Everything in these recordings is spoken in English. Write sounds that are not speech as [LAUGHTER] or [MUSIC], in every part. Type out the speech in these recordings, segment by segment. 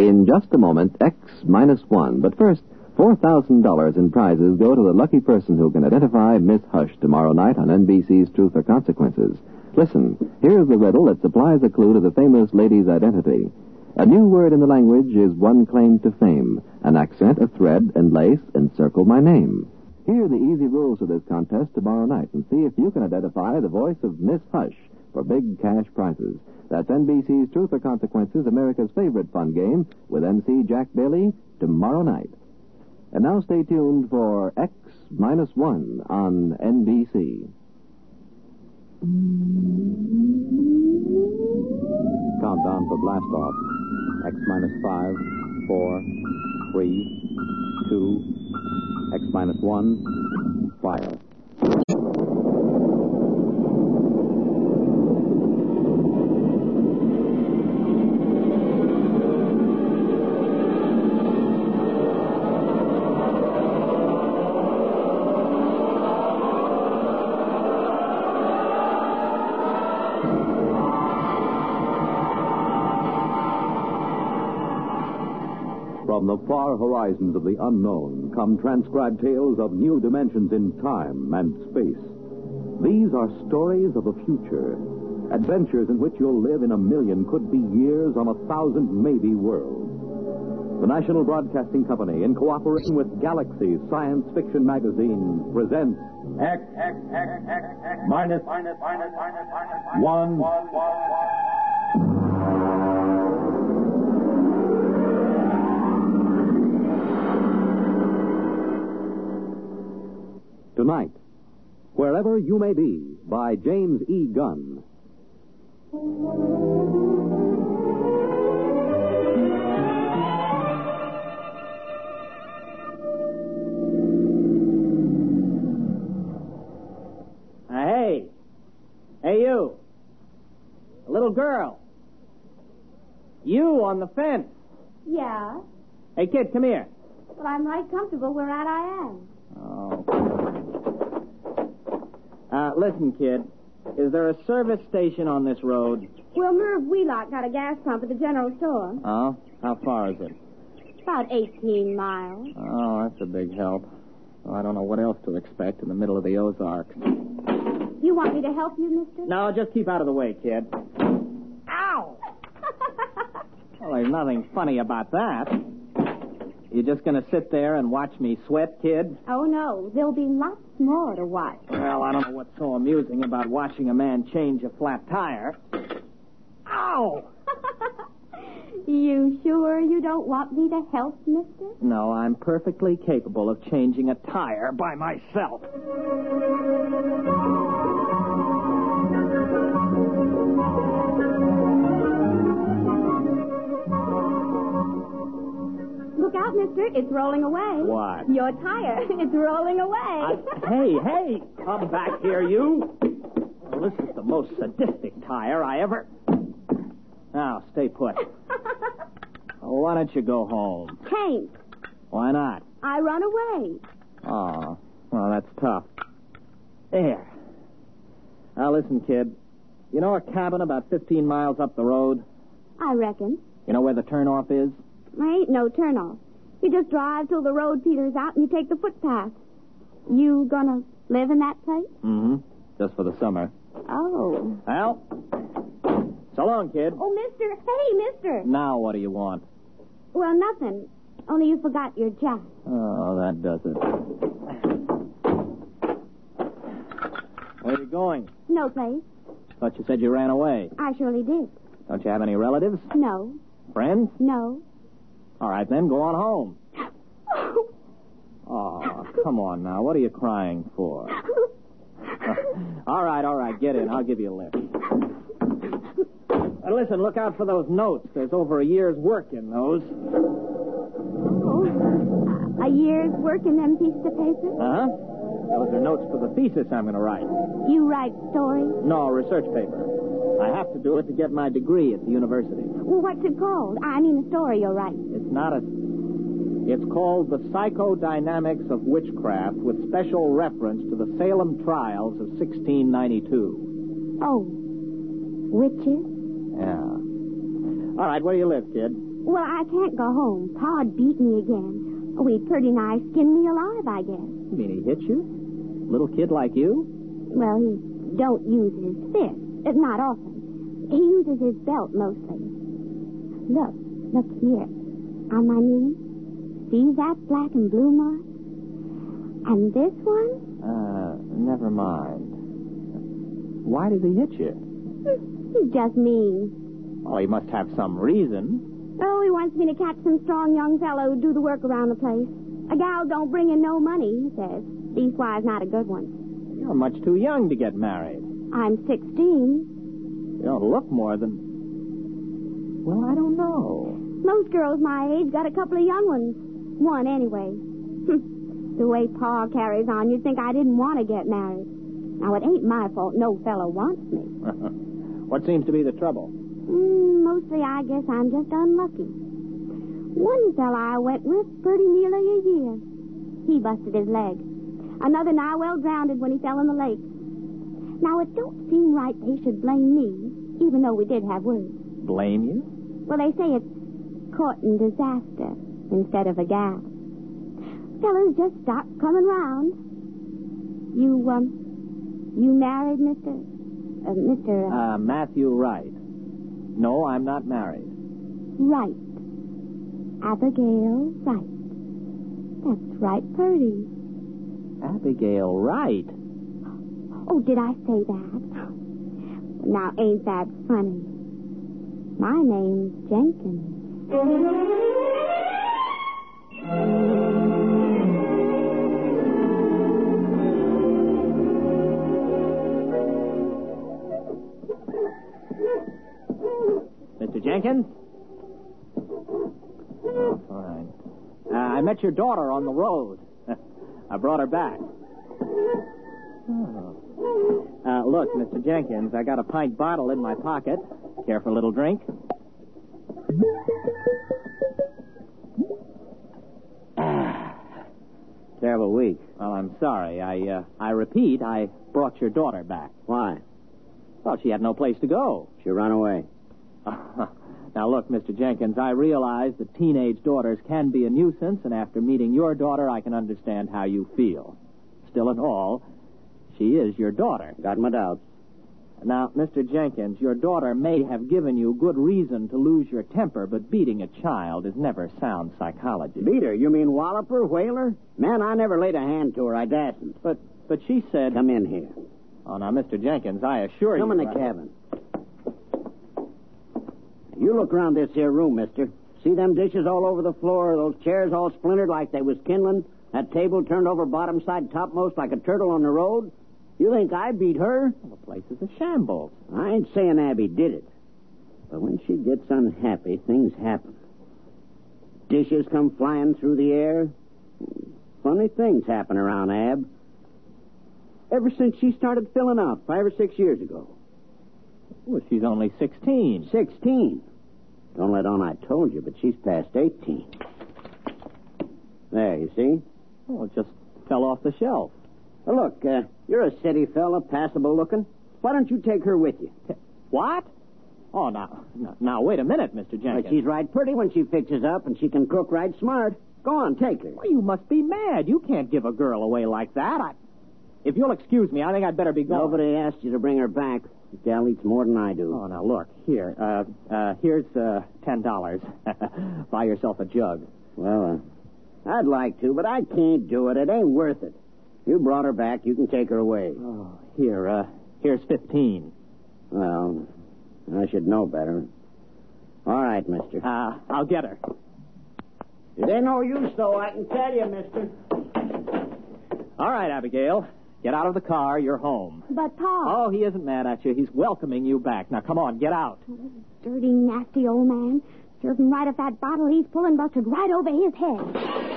In just a moment, X minus one. But first, $4,000 in prizes go to the lucky person who can identify Miss Hush tomorrow night on NBC's Truth or Consequences. Listen, here's the riddle that supplies a clue to the famous lady's identity. A new word in the language is one claim to fame. An accent, a thread, and lace encircle my name. Hear the easy rules of this contest tomorrow night and see if you can identify the voice of Miss Hush for big cash prizes. That's NBC's Truth or Consequences, America's favorite fun game, with MC Jack Bailey tomorrow night. And now stay tuned for X minus one on NBC. Countdown for blast off. X minus five, four, three, two, X minus one, fire. The far horizons of the unknown come transcribed tales of new dimensions in time and space. These are stories of the future, adventures in which you'll live in a million, could be years on a thousand, maybe worlds. The National Broadcasting Company, in cooperation with Galaxy Science Fiction Magazine, presents X, X, X, X, X, minus, minus, minus, minus, minus, one, one, one, Tonight, Wherever You May Be, by James E. Gunn. Uh, hey. Hey, you. A little girl. You on the fence. Yeah, Hey, kid, come here. but I'm right comfortable where I am. Oh. Uh, listen, kid. Is there a service station on this road? Well, Merv Wheelock got a gas pump at the general store. Oh? How far is it? About 18 miles. Oh, that's a big help. Well, I don't know what else to expect in the middle of the Ozarks. You want me to help you, mister? No, just keep out of the way, kid. Ow! Well, there's nothing funny about that. You just gonna sit there and watch me sweat, kid? oh, no. There'll be lots more to watch. Well, I don't know what's so amusing about watching a man change a flat tire. Ow! [LAUGHS] you sure you don't want me to help, mister? No, I'm perfectly capable of changing a tire by myself. Look out, mister. It's rolling away. What? Your tire. [LAUGHS] It's rolling away. I, hey, hey, come back here, you. Well, this is the most sadistic tire I ever. Now, stay put. [LAUGHS] Oh, why don't you go home? Can't. Why not? I run away. Oh, well, that's tough. There. Now, listen, kid. You know a cabin about 15 miles up the road? I reckon. You know where the turnoff is? There ain't no turnoff. You just drive till the road peters out and you take the footpath. You gonna live in that place? Mm-hmm. Just for the summer. Oh. Well, so long, kid. Oh, mister. Hey, mister. Now, what do you want? Well, nothing. Only you forgot your jacket. Oh, that does it. Where are you going? No place. Thought you said you ran away. I surely did. Don't you have any relatives? No. Friends? No. All right, then, go on home. [LAUGHS] Oh, come on now. What are you crying for? [LAUGHS] all right, all right. Get in. I'll give you a lift. Uh, listen, look out for those notes. There's over a year's work in those. oh. A year's work in them pieces of paper? Uh huh. Those are notes for the thesis I'm going to write. You write stories? No, research paper. I have to do it to get my degree at the university. Well, what's it called? I mean, the story you're writing. It's not a. It's called The Psychodynamics of Witchcraft with special reference to the Salem trials of 1692. Oh. Witches? Yeah. All right, where do you live, kid? Well, I can't go home. Pa'd beat me again. Oh, he pretty nigh skinned me alive, I guess. You mean he hit you? Little kid like you? Well, he don't use his fist. Not often. He uses his belt mostly. Look, look here. On my knee. See that black and blue mark? And this one? Uh, never mind. Why did he hit you? Hmm, He's just mean. Oh, he must have some reason. Oh, he wants me to catch some strong young fellow who do the work around the place. A gal don't bring in no money, he says. Leastwise, not a good one. You're much too young to get married. I'm 16. You don't look more than. Well, I don't know. Most girls my age got a couple of young ones. One, anyway. [LAUGHS] the way Pa carries on, you'd think I didn't want to get married. Now, it ain't my fault no fellow wants me. [LAUGHS] what seems to be the trouble? Mm, mostly, I guess I'm just unlucky. One fella I went with pretty nearly a year. He busted his leg. Another nigh well drowned when he fell in the lake. Now, it don't seem right they should blame me, even though we did have words. Blame you? Well, they say it's courting disaster instead of a gal. Fellas just stop coming round. You, um, you married, Mr. Uh, Mr. Uh, Uh, Matthew Wright. No, I'm not married. Wright. Abigail Wright. That's right, Purdy. Abigail Wright. Oh, did I say that? Now, ain't that funny? My name's Jenkins. Mr. Jenkins? Oh. Uh, I met your daughter on the road. [LAUGHS] I brought her back. Oh. Uh, look, Mr. Jenkins, I got a pint bottle in my pocket. Care for a little drink? [SIGHS] Terrible week. Well, I'm sorry. I uh, I repeat, I brought your daughter back. Why? Well, she had no place to go. She ran away. [LAUGHS] now, look, Mr. Jenkins, I realize that teenage daughters can be a nuisance, and after meeting your daughter, I can understand how you feel. Still and all, she is your daughter. Got my doubts. Now, Mr. Jenkins, your daughter may have given you good reason to lose your temper, but beating a child is never sound psychology. Beat her? You mean wallop her, whale? Man, I never laid a hand to her. I dasn't. But but she said. Come in here. Oh, now, Mr. Jenkins, I assure you. Come in the I- cabin. You look around this here room, mister. See them dishes all over the floor, those chairs all splintered like they was kindling, that table turned over bottom side topmost like a turtle on the road? You think I beat her? The place is a shambles. I ain't saying Abby did it. But when she gets unhappy, things happen. Dishes come flying through the air. Funny things happen around Ab. Ever since she started filling out five or six years ago. Well, she's only 16. Sixteen. Don't let on I told you, but she's past eighteen. There, you see? Oh, it just fell off the shelf. Well, look, uh, you're a city fella, passable looking. Why don't you take her with you? [LAUGHS] What? Oh, now, now, now wait a minute, Mr. Jenkins. she's right pretty when she fixes up, and she can cook right smart. Go on, take her. Well, you must be mad. You can't give a girl away like that. I... If you'll excuse me, I think I'd better be going. Nobody asked you to bring her back. The gal eats more than I do. Oh, now look here. Uh, uh, here's uh, ten dollars. [LAUGHS] Buy yourself a jug. Well, uh, I'd like to, but I can't do it. It ain't worth it. You brought her back. You can take her away. Oh, here. Uh, here's fifteen. Well, I should know better. All right, mister. Uh, I'll get her. It ain't no use, though, I can tell you, mister. All right, Abigail. Get out of the car. You're home. But, Pa. Oh, he isn't mad at you. He's welcoming you back. Now, come on, get out. Dirty, nasty old man. Serving right if that bottle he's pulling busted right over his head.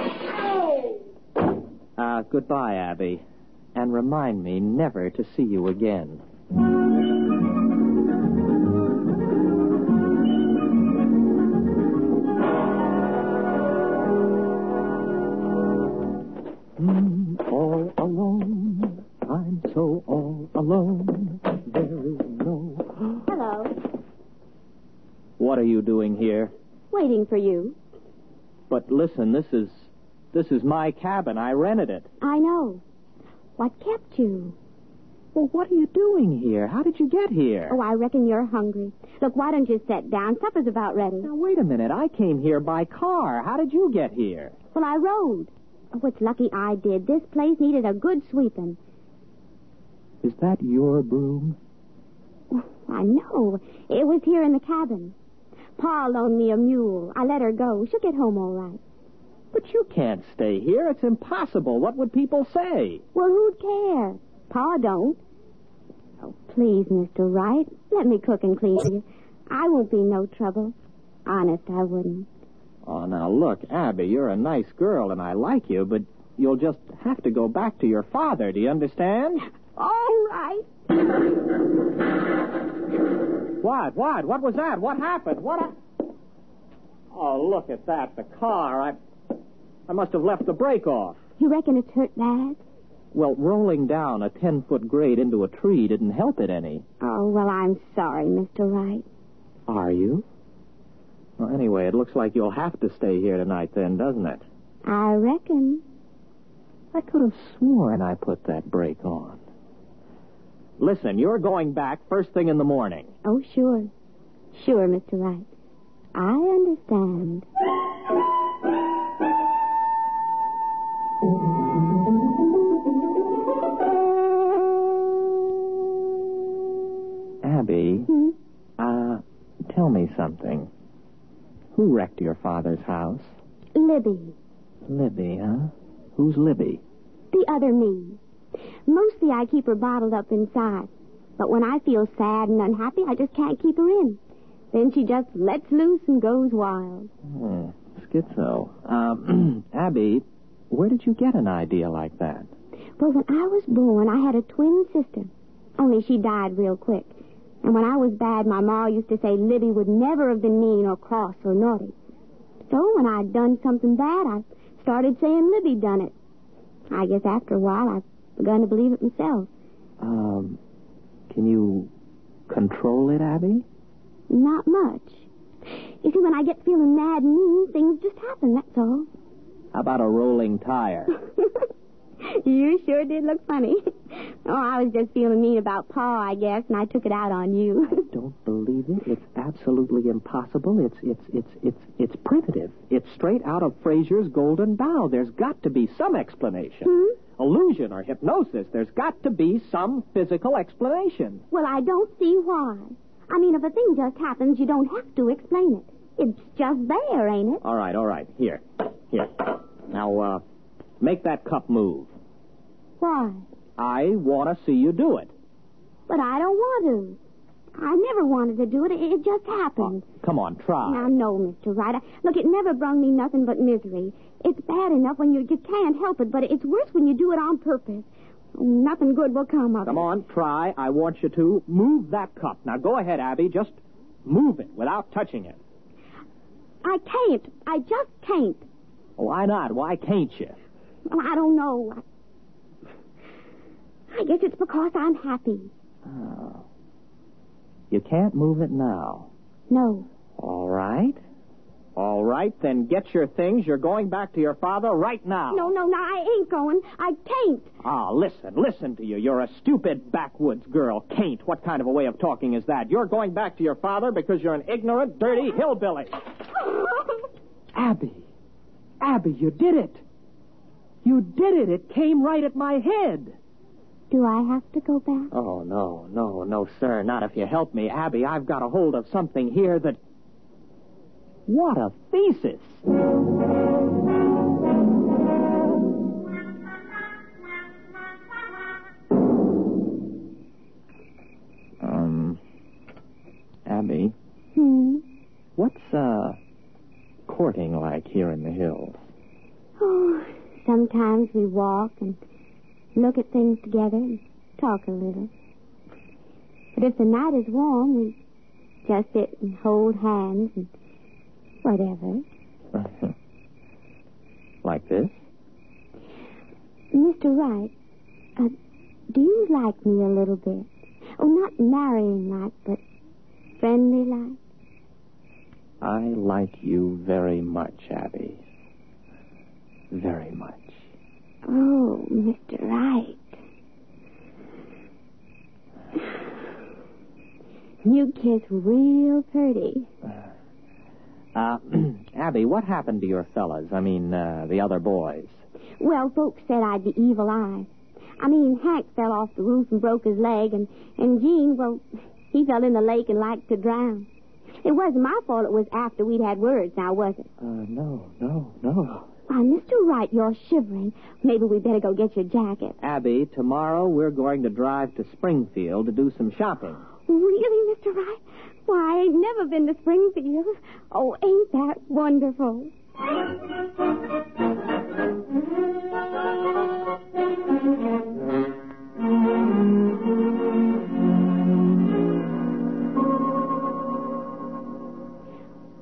Uh, goodbye, Abby. And remind me never to see you again. Mm, all alone. I'm so all alone. There is no. Hello. What are you doing here? Waiting for you. But listen, this is this is my cabin. I rented it. I know. What kept you? Well, what are you doing here? How did you get here? Oh, I reckon you're hungry. Look, why don't you sit down? Supper's about ready. Now, wait a minute. I came here by car. How did you get here? Well, I rode. Oh, it's lucky I did. This place needed a good sweeping. Is that your broom? Oh, I know. It was here in the cabin. Pa loaned me a mule. I let her go. She'll get home all right. But you can't stay here. It's impossible. What would people say? Well, who'd care? Pa don't. Oh, please, Mr. Wright, let me cook and clean for you. I won't be no trouble. Honest, I wouldn't. Oh, now look, Abby, you're a nice girl and I like you, but you'll just have to go back to your father. Do you understand? All right. What? What? What was that? What happened? What? Ha- oh, look at that. The car. I, I must have left the brake off. You reckon it's hurt bad? Well, rolling down a ten foot grade into a tree didn't help it any. Oh, well, I'm sorry, Mr. Wright. Are you? Well, anyway, it looks like you'll have to stay here tonight then, doesn't it? I reckon. I could have sworn I put that brake on. Listen, you're going back first thing in the morning. Oh, sure. Sure, Mr. Wright. I understand. Something. Who wrecked your father's house? Libby, Libby, huh? Who's Libby? the other me. Mostly I keep her bottled up inside. But when I feel sad and unhappy, I just can't keep her in. Then she just lets loose and goes wild. Hmm, schizo. Um, [CLEARS THROAT] Abby, where did you get an idea like that? Well, when I was born, I had a twin sister. Only she died real quick. And when I was bad, my ma used to say Libby would never have been mean or cross or naughty. So when I'd done something bad, I started saying Libby done it. I guess after a while, I begun to believe it myself. Um, can you control it, Abby? Not much. You see, when I get feeling mad and mean, things just happen, that's all. How about a rolling tire? [LAUGHS] you sure did look funny. [LAUGHS] Oh, I was just feeling mean about Pa, I guess, and I took it out on you. Don't believe it. It's absolutely impossible. It's it's it's it's it's primitive. It's straight out of Frazer's Golden Bough. There's got to be some explanation. Hmm? Illusion or hypnosis. There's got to be some physical explanation. well, I don't see why. I mean, if a thing just happens, you don't have to explain it. It's just there, ain't it? All right, all right. Here, here. Now, uh, make that cup move. Why? I want to see you do it. But I don't want to. I never wanted to do it. It just happened. Oh, come on, try. Now, no, Mr. Wright. I- Look, it never brung me nothing but misery. It's bad enough when you, you can't help it, but it's worse when you do it on purpose. Nothing good will come of it. Come on, try. I want you to move that cup. Now, go ahead, Abby. Just move it without touching it. I can't. I just can't. Why not? Why can't you? Well, I don't know. I guess it's because I'm happy. Oh. You can't move it now. No. All right. All right, then get your things. You're going back to your father right now. No, no, no, I ain't going. I can't. Ah, listen, listen to you. You're a stupid backwoods girl. Can't. What kind of a way of talking is that? You're going back to your father because you're an ignorant, dirty hillbilly. Abby. Abby, you did it. You did it. It came right at my head. Do I have to go back? Oh, no, no, no, sir. Not if you help me. Abby, I've got a hold of something here that. What a thesis! Um, Abby, Hmm. what's, uh, courting like here in the hills? Oh, sometimes we walk and look at things together and talk a little. But if the night is warm, we just sit and hold hands and whatever. [LAUGHS] like this? Mr. Wright, uh, do you like me a little bit? Oh, not marrying like, but friendly like? I like you very much, Abby. Very much. Oh, Mr. Wright. You real pretty. Uh, [CLEARS THROAT] Abby, what happened to your fellas? I mean, uh, the other boys. Well, folks said I'd the evil eye. I mean, Hank fell off the roof and broke his leg, and, and Gene, well, he fell in the lake and liked to drown. It wasn't my fault it was after we'd had words, now was it? Uh, no, no, no. Why, Mr. Wright, you're shivering. Maybe we'd better go get your jacket. Abby, tomorrow we're going to drive to Springfield to do some shopping. Really, Mr. Wright? Why, I ain't never been to Springfield. Oh, ain't that wonderful?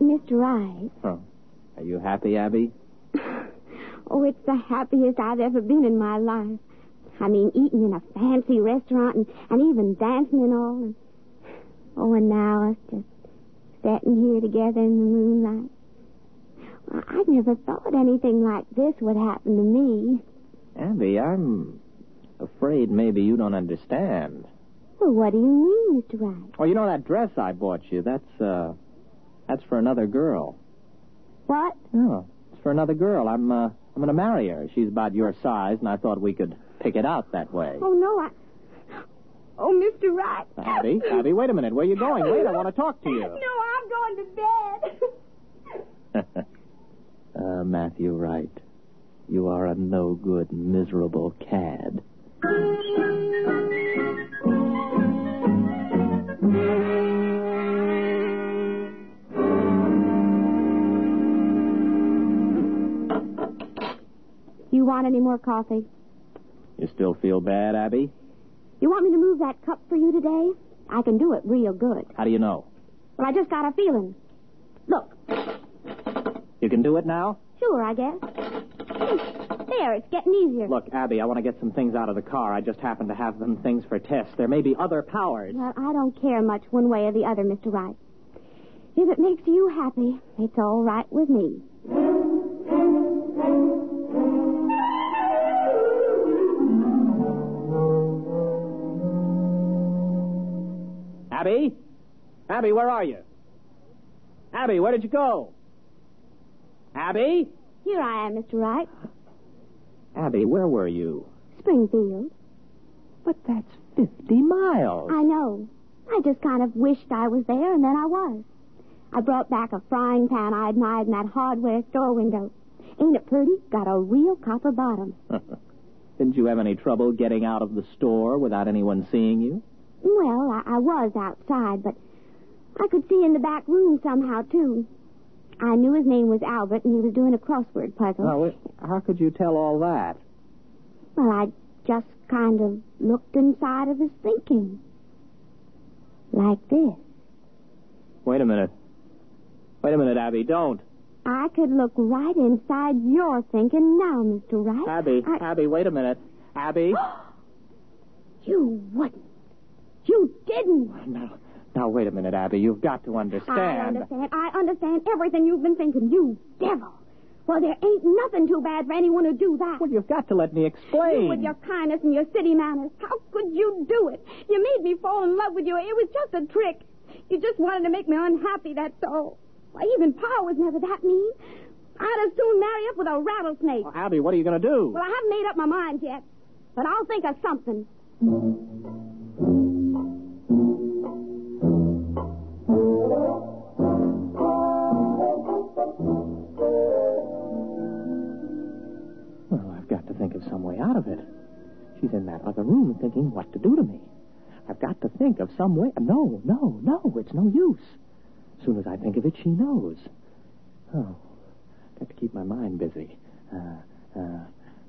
Mr. Wright. Huh. Are you happy, Abby? [LAUGHS] Oh, it's the happiest I've ever been in my life. I mean, eating in a fancy restaurant and, and even dancing and all. And, oh, and now us just sitting here together in the moonlight. Well, I never thought anything like this would happen to me. Abby, I'm afraid maybe you don't understand. Well, what do you mean, Mr. Wright? Oh, you know that dress I bought you? That's, uh, that's for another girl. What? Oh, it's for another girl. I'm, uh, I'm going to marry her. She's about your size, and I thought we could pick it out that way. Oh, no, I... Oh, Mr. Wright. Abby, Abby, wait a minute. Where are you going? Wait, I want to talk to you. [LAUGHS] No, I'm going to bed. [LAUGHS] uh, Matthew Wright, you are a no good, miserable cad. you want any more coffee? You still feel bad, Abby? You want me to move that cup for you today? I can do it real good. How do you know? Well, I just got a feeling. Look, You can do it now? sure, I guess. There, it's getting easier. Look, Abby, I want to get some things out of the car. I just happen to have them things for tests. There may be other powers. Well, I don't care much one way or the other, Mr. Wright. If it makes you happy, it's all right with me. Abby? Abby, where are you? Abby, where did you go? Abby? Here I am, Mr. Wright. Abby, where were you? Springfield. But that's 50 miles. I know. I just kind of wished I was there, and then I was. I brought back a frying pan I admired in that hardware store window. Ain't it pretty? Got a real copper bottom. [LAUGHS] Didn't you have any trouble getting out of the store without anyone seeing you? Well, I, I was outside, but I could see in the back room somehow, too. I knew his name was Albert, and he was doing a crossword puzzle. It- how could you tell all that? Well, I just kind of looked inside of his thinking. Like this. Wait a minute. Wait a minute, Abby, don't. I could look right inside your thinking now, Mr. Wright. Abby, I- Abby, wait a minute. Abby. [GASPS] You wouldn't. You didn't. now, now, wait a minute, Abby. You've got to understand. I understand. I understand everything you've been thinking, you devil. Well, there ain't nothing too bad for anyone to do that. Well, you've got to let me explain. You with your kindness and your city manners. How could you do it? You made me fall in love with you. It was just a trick. You just wanted to make me unhappy, that's all. Why, even Pa was never that mean. I'd as soon marry up with a rattlesnake. Well, Abby, what are you going to do? Well, I haven't made up my mind yet, but I'll think of something. Think of some way out of it. She's in that other room thinking what to do to me. I've got to think of some way. No, no, no, it's no use. As soon as I think of it, she knows. Oh, got to keep my mind busy. Uh, uh,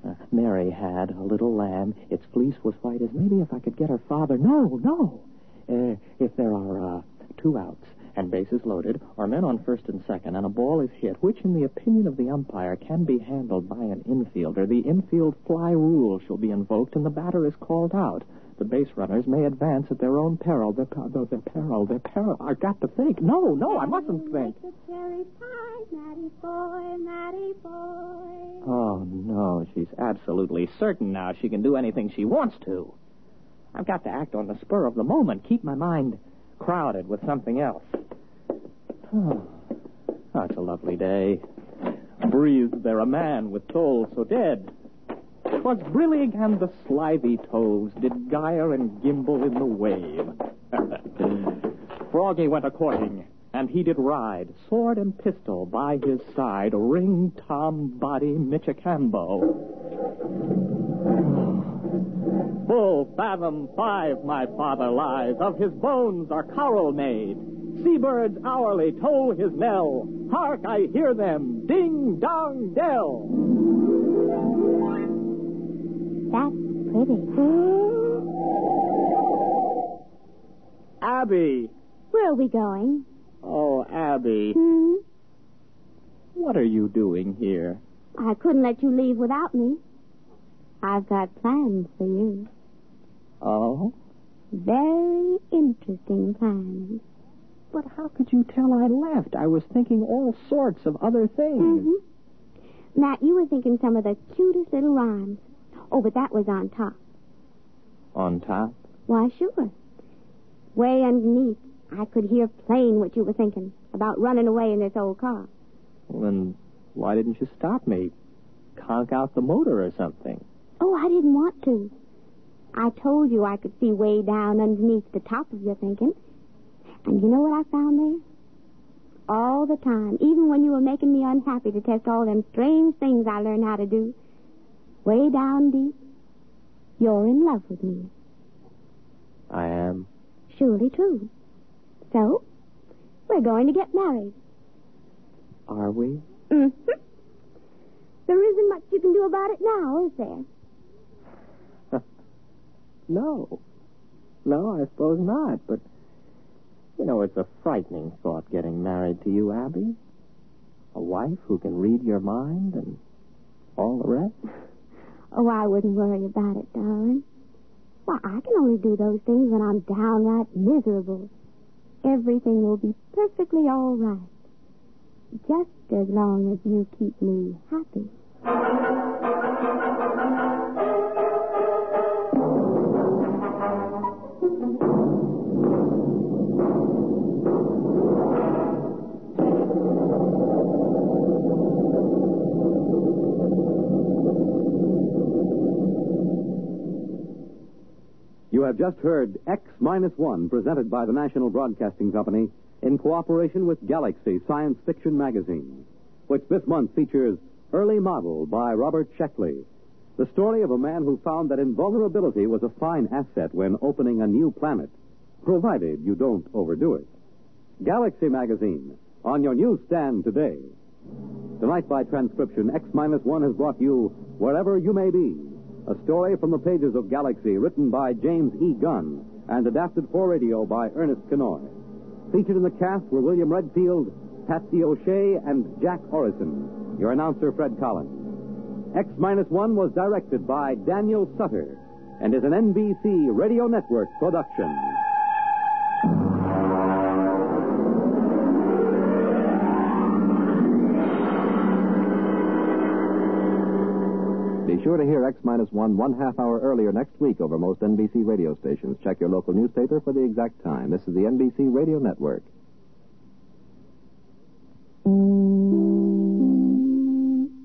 uh, Mary had a little lamb. Its fleece was white as maybe if I could get her father. No, no. Uh, if there are uh, two outs and bases loaded, or men on first and second, and a ball is hit, which, in the opinion of the umpire, can be handled by an infielder, the infield fly rule shall be invoked, and the batter is called out. The base runners may advance at their own peril. Their, per- their peril, their peril. I've got to think. No, no, I mustn't think. Like a cherry pie, Matty boy, Matty boy. Oh, no, she's absolutely certain now she can do anything she wants to. I've got to act on the spur of the moment, keep my mind crowded with something else. Oh, it's a lovely day. Breathed there a man with soul so dead. 'Twas brillig and the slithy toves did gyre and gimble in the wave. [LAUGHS] Froggy went a courting, and he did ride, sword and pistol by his side, ring Tom Body Michicambo. Full fathom five my father lies, of his bones are coral made. Seabirds hourly toll his knell. Hark, I hear them, ding dong dell. That's pretty. Abby! Where are we going? Oh, Abby, Hmm? what are you doing here? I couldn't let you leave without me. I've got plans for you. Oh? Very interesting plans. But how could you tell I left? I was thinking all sorts of other things. Mm-hmm. Matt, you were thinking some of the cutest little rhymes. Oh, but that was on top. On top? Why, sure. Way underneath, I could hear plain what you were thinking about running away in this old car. Well, then why didn't you stop me? Conk out the motor or something. Oh, I didn't want to. I told you I could see way down underneath the top of your thinking. And you know what I found there? All the time, even when you were making me unhappy to test all them strange things I learned how to do, way down deep, you're in love with me. I am. Surely true. So, we're going to get married. Are we? Mm-hmm. There isn't much you can do about it now, is there? No. No, I suppose not. But, you know, it's a frightening thought getting married to you, Abby. A wife who can read your mind and all the rest. Oh, I wouldn't worry about it, darling. Why, I can only do those things when I'm downright miserable. Everything will be perfectly all right. Just as long as you keep me happy. Have just heard X Minus One, presented by the National Broadcasting Company in cooperation with Galaxy Science Fiction Magazine, which this month features Early Model by Robert Sheckley, the story of a man who found that invulnerability was a fine asset when opening a new planet, provided you don't overdo it. Galaxy Magazine, on your newsstand today. Tonight, by transcription, X Minus One has brought you Wherever You May Be, a story from the pages of Galaxy written by James E. Gunn and adapted for radio by Ernest Kinoy. Featured in the cast were William Redfield, Patsy O'Shea, and Jack Orison. Your announcer, Fred Collins. X Minus One was directed by Daniel Sutter and is an NBC Radio Network production. Sure to hear X minus one one half hour earlier next week over most NBC radio stations. Check your local newspaper for the exact time. This is the NBC Radio Network.